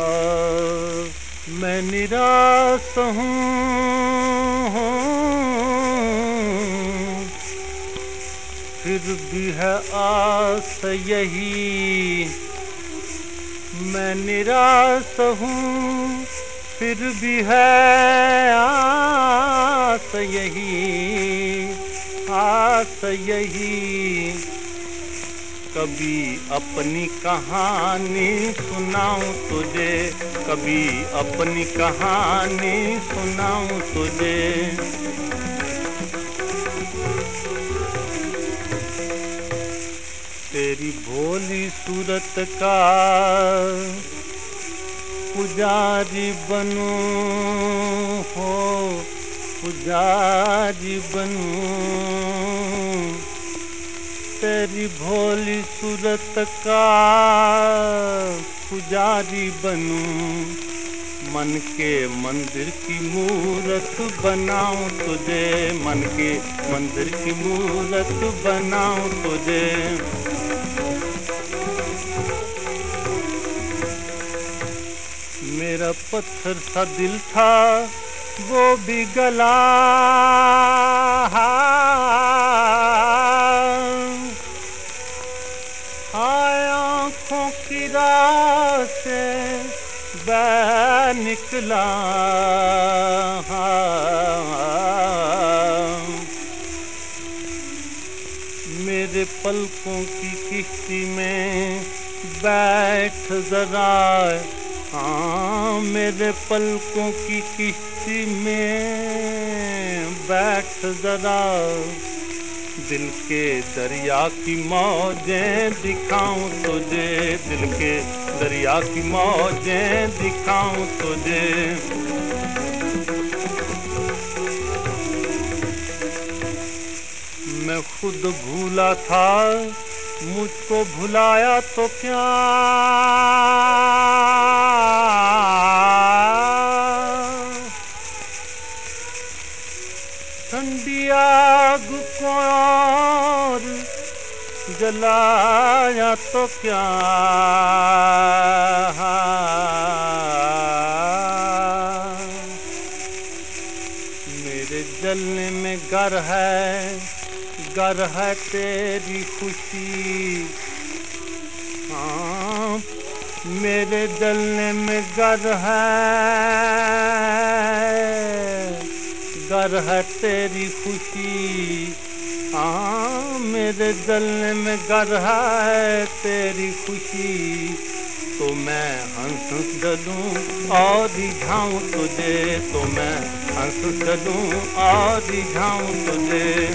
मैं निराश हूँ। फिर भी है आस यही। मैं निराश हूँ, फिर भी है आस यही। आस यही। कभी अपनी कहानी सुनाऊं तुझे, कभी अपनी कहानी सुनाऊं तुझे। तेरी भोली सूरत का पुजारी बनू, हो पुजारी बनू। तेरी भोली सूरत का पुजारी बनू। मन के मंदिर की मूरत बनाऊँ तुझे। मन के मंदिर की मूरत बनाऊँ तुझे। मेरा पत्थर सा दिल था, वो भी गला। राह से बै निकला। मेरे पलकों की किश्ती में बैठ जरा। हाँ मेरे पलकों की किश्ती में बैठ जरा। दिल के दरिया की मौजें दिखाऊँ तुझे। दिल के दरिया की मौजें दिखाऊँ तुझे। मैं खुद भूला था, मुझको भुलाया तो क्या? ठंडी आग को और जलाया तो क्या मेरे जलने में गर है गर है तेरी खुशी। हाँ मेरे जलने में गर है गर है तेरी खुशी। हाँ मेरे दल में गर है तेरी खुशी। तो मैं हंस चलूँ और रिझाऊं तुझे। तो मैं हंस चलूँ और रिझाऊं तुझे।